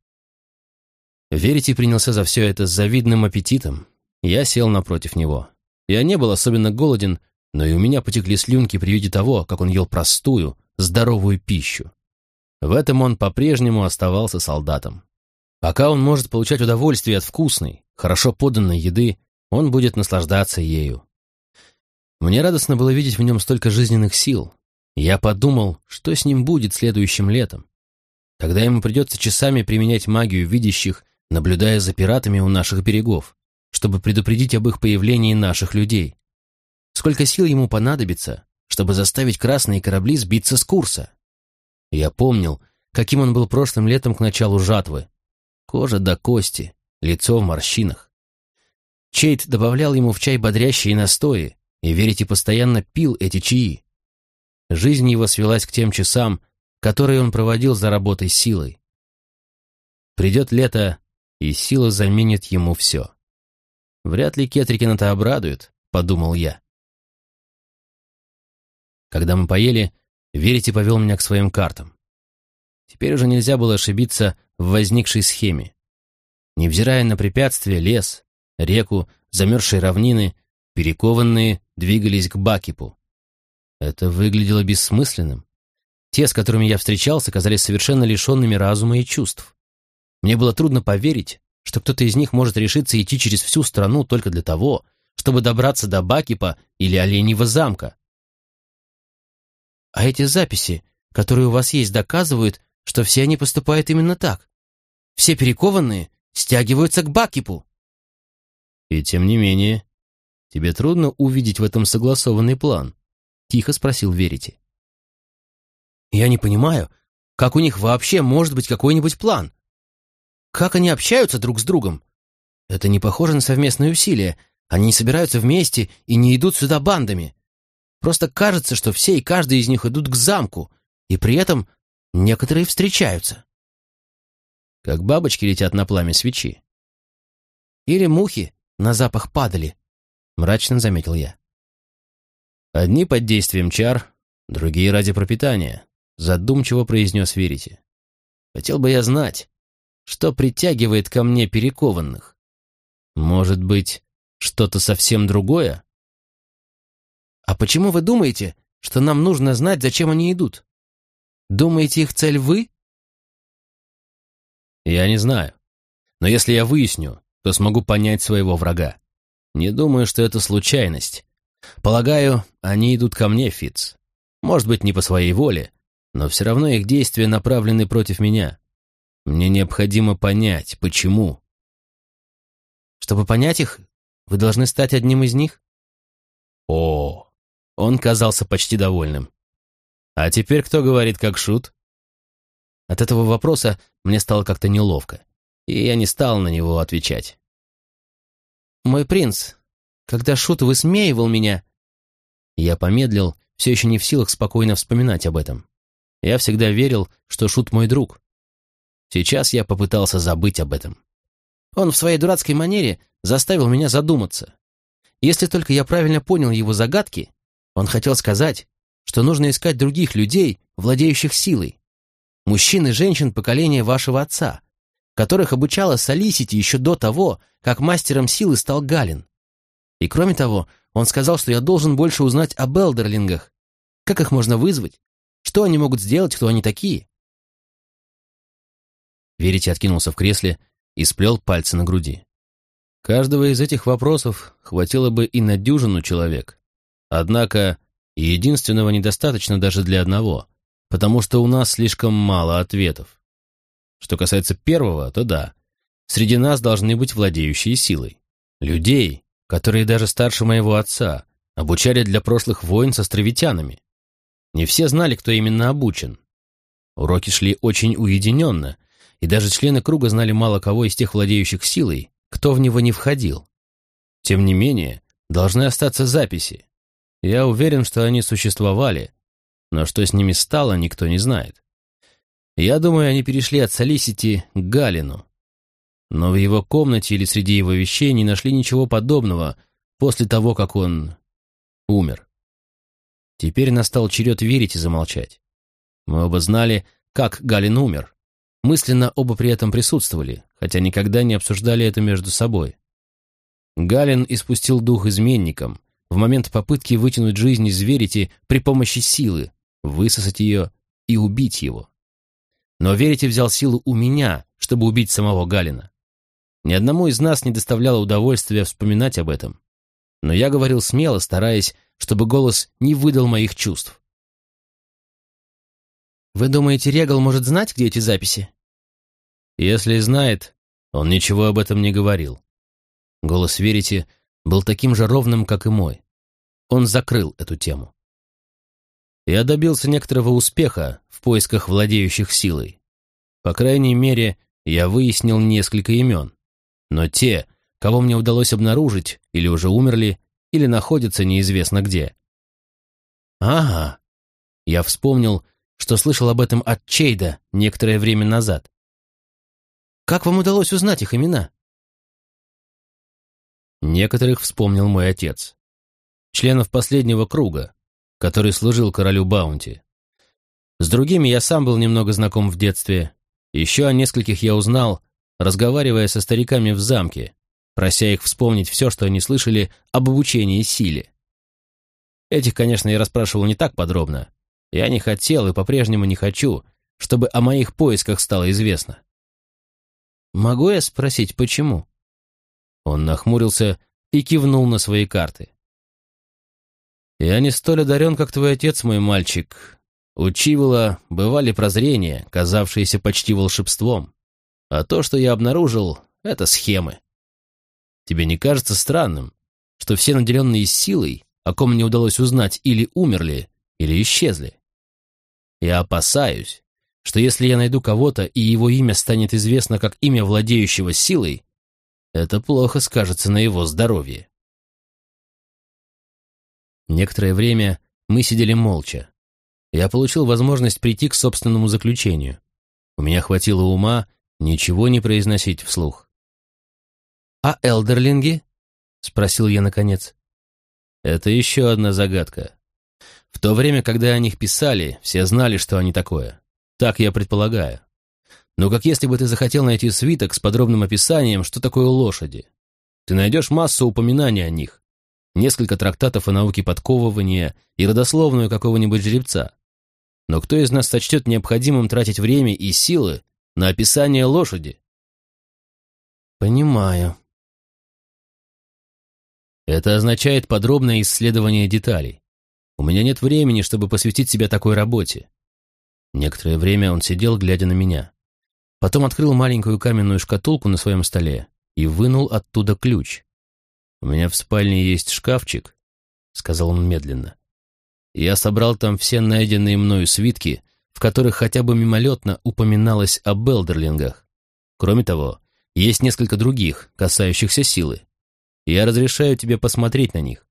Верите принялся за все это с завидным аппетитом. Я сел напротив него. Я не был особенно голоден, но и у меня потекли слюнки при виде того, как он ел простую, здоровую пищу. В этом он по-прежнему оставался солдатом. Пока он может получать удовольствие от вкусной, хорошо поданной еды, он будет наслаждаться ею. Мне радостно было видеть в нем столько жизненных сил. Я подумал, что с ним будет следующим летом. Когда ему придется часами применять магию видящих, наблюдая за пиратами у наших берегов, чтобы предупредить об их появлении наших людей. Сколько сил ему понадобится, чтобы заставить красные корабли сбиться с курса? Я помнил, каким он был прошлым летом к началу жатвы. Кожа до кости, лицо в морщинах. Чейт добавлял ему в чай бодрящие настои, и Верите постоянно пил эти чаи. Жизнь его свелась к тем часам, которые он проводил за работой силой. Придет лето, и сила заменит ему все. Вряд ли Кетрикин это обрадует, подумал я. Когда мы поели, Верите повел меня к своим картам. Теперь уже нельзя было ошибиться в возникшей схеме. Невзирая на препятствия, лес, реку, замерзшие равнины, перекованные двигались к Бакипу. Это выглядело бессмысленным. Те, с которыми я встречался, казались совершенно лишенными разума и чувств. Мне было трудно поверить, что кто-то из них может решиться идти через всю страну только для того, чтобы добраться до Бакипа или Оленьего замка. А эти записи, которые у вас есть, доказывают, что все они поступают именно так. Все перекованные стягиваются к Бакипу. И тем не менее, тебе трудно увидеть в этом согласованный план? Тихо спросил Верите. Я не понимаю, как у них вообще может быть какой-нибудь план? Как они общаются друг с другом? Это не похоже на совместные усилия. Они не собираются вместе и не идут сюда бандами. Просто кажется, что все и каждый из них идут к замку, и при этом некоторые встречаются. Как бабочки летят на пламя свечи. Или мухи на запах падали, мрачно заметил я. Одни под действием чар, другие ради пропитания, задумчиво произнес Верите. Хотел бы я знать, что притягивает ко мне перекованных. Может быть, что-то совсем другое? А почему вы думаете, что нам нужно знать, зачем они идут? Думаете, их цель вы? Я не знаю. Но если я выясню, то смогу понять своего врага. Не думаю, что это случайность. Полагаю, они идут ко мне, Фиц. Может быть, не по своей воле, но все равно их действия направлены против меня. Мне необходимо понять, почему. Чтобы понять их, вы должны стать одним из них? О, он казался почти довольным. А теперь кто говорит как шут? От этого вопроса мне стало как-то неловко, и я не стал на него отвечать. «Мой принц, когда шут высмеивал меня...» Я помедлил, все еще не в силах спокойно вспоминать об этом. Я всегда верил, что шут мой друг. Сейчас я попытался забыть об этом. Он в своей дурацкой манере заставил меня задуматься. Если только я правильно понял его загадки, он хотел сказать, что нужно искать других людей, владеющих силой. Мужчин и женщин поколения вашего отца, которых обучала Солисити еще до того, как мастером силы стал Галин. И кроме того, он сказал, что я должен больше узнать об элдерлингах. Как их можно вызвать? Что они могут сделать, кто они такие? Верите откинулся в кресле и сплел пальцы на груди. Каждого из этих вопросов хватило бы и на дюжину человек. Однако единственного недостаточно даже для одного, потому что у нас слишком мало ответов. Что касается первого, то да, среди нас должны быть владеющие силой. Людей, которые даже старше моего отца, обучали для прошлых войн с островитянами. Не все знали, кто именно обучен. Уроки шли очень уединенно, и даже члены круга знали мало кого из тех владеющих силой, кто в него не входил. Тем не менее, должны остаться записи. Я уверен, что они существовали, но что с ними стало, никто не знает. Я думаю, они перешли от Солисити к Галину. Но в его комнате или среди его вещей не нашли ничего подобного после того, как он умер. Теперь настал черед верить и замолчать. Мы оба знали, как Галин умер. Мысленно оба при этом присутствовали, хотя никогда не обсуждали это между собой. Галин испустил дух изменникам в момент попытки вытянуть жизнь из Верити при помощи силы, высосать ее и убить его. Но Верити взял силу у меня, чтобы убить самого Галина. Ни одному из нас не доставляло удовольствия вспоминать об этом. Но я говорил смело, стараясь, чтобы голос не выдал моих чувств. «Вы думаете, Регал может знать, где эти записи?» «Если знает, он ничего об этом не говорил». Голос Верите был таким же ровным, как и мой. Он закрыл эту тему. Я добился некоторого успеха в поисках владеющих силой. По крайней мере, я выяснил несколько имен. Но те, кого мне удалось обнаружить, или уже умерли, или находятся неизвестно где. Ага. Я вспомнил, что слышал об этом от Чейда некоторое время назад. Как вам удалось узнать их имена? Некоторых вспомнил мой отец. Членов последнего круга, который служил королю Баунти. С другими я сам был немного знаком в детстве. Еще о нескольких я узнал, разговаривая со стариками в замке, прося их вспомнить все, что они слышали об обучении силе. Этих, конечно, я расспрашивал не так подробно. Я не хотел и по-прежнему не хочу, чтобы о моих поисках стало известно. «Могу я спросить, почему?» Он нахмурился и кивнул на свои карты. «Я не столь одарен, как твой отец, мой мальчик, У Чивола бывали прозрения, казавшиеся почти волшебством. А то, что я обнаружил, — это схемы. Тебе не кажется странным, что все наделенные силой, о ком мне удалось узнать, или умерли, или исчезли? Я опасаюсь, что если я найду кого-то, и его имя станет известно как имя владеющего силой, это плохо скажется на его здоровье. Некоторое время мы сидели молча. Я получил возможность прийти к собственному заключению. У меня хватило ума ничего не произносить вслух. «А элдерлинги?» — спросил я наконец. «Это еще одна загадка. В то время, когда о них писали, все знали, что они такое. Так я предполагаю. Но как если бы ты захотел найти свиток с подробным описанием, что такое лошади. Ты найдешь массу упоминаний о них, несколько трактатов о науке подковывания и родословную какого-нибудь жеребца. Но кто из нас сочтет необходимым тратить время и силы на описание лошади? Понимаю. Это означает подробное исследование деталей. У меня нет времени, чтобы посвятить себя такой работе. Некоторое время он сидел, глядя на меня. Потом открыл маленькую каменную шкатулку на своем столе и вынул оттуда ключ. «У меня в спальне есть шкафчик», — сказал он медленно. «Я собрал там все найденные мною свитки, в которых хотя бы мимолетно упоминалось о Белдерлингах. Кроме того, есть несколько других, касающихся силы. Я разрешаю тебе посмотреть на них.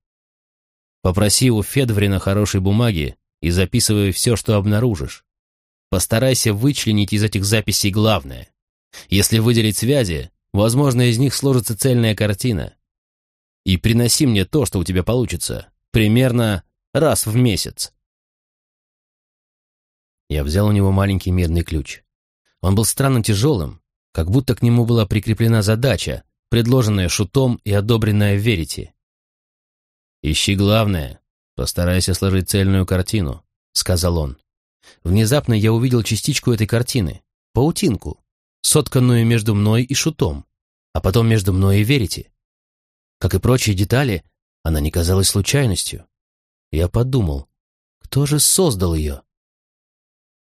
Попроси у Федврина хорошей бумаги и записывай все, что обнаружишь. Постарайся вычленить из этих записей главное. Если выделить связи, возможно, из них сложится цельная картина. И приноси мне то, что у тебя получится, примерно раз в месяц. Я взял у него маленький медный ключ. Он был странно тяжелым, как будто к нему была прикреплена задача, предложенная шутом и одобренная Верите. «Ищи главное, постарайся сложить цельную картину», — сказал он. Внезапно я увидел частичку этой картины, паутинку, сотканную между мной и шутом, а потом между мной и Верите. Как и прочие детали, она не казалась случайностью. Я подумал, кто же создал ее?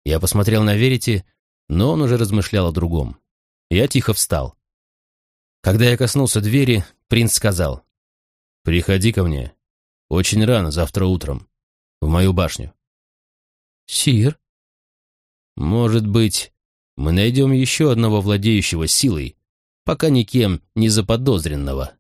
Я посмотрел на Верите, но он уже размышлял о другом. Я тихо встал. Когда я коснулся двери, принц сказал, «Приходи ко мне. Очень рано, завтра утром. В мою башню». «Сир?» «Может быть, мы найдем еще одного владеющего силой, пока никем не заподозренного».